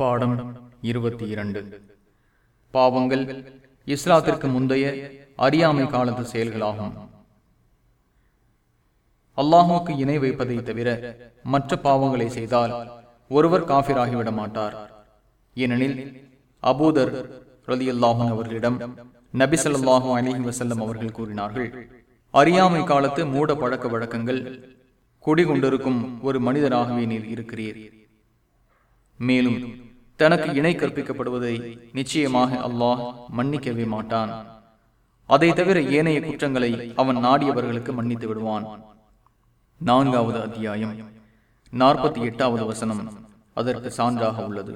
பாடம் இருபத்தி இரண்டு. பாவங்கள் இஸ்லாத்திற்கு முந்தைய அறியாமை காலத்து செயல்களாகும். அல்லாஹுக்கு இணை வைப்பதை தவிர மற்ற பாவங்களை செய்தால் ஒருவர் காபிராகிவிட மாட்டார். ஏனெனில் அபூதர் ரலி அல்லாஹன் அவர்களிடம் நபிசல்லாஹூ அலிஹி வசல்லம் அவர்கள் கூறினார்கள் அறியாமை காலத்து மூட பழக்க வழக்கங்கள் குடிகொண்டிருக்கும் ஒரு மனிதராகவே நீர் இருக்கிறீர். மேலும் தனக்கு இணை கற்பிக்கப்படுவதை நிச்சயமாக அல்லாஹ் மன்னிக்கவே மாட்டான். அதை தவிர ஏனைய குற்றங்களை அவன் நாடியவர்களுக்கு மன்னித்து விடுவான். நான்காவது அத்தியாயம். நாற்பத்தி எட்டாவது வசனம். அதற்கு சான்றாக உள்ளது.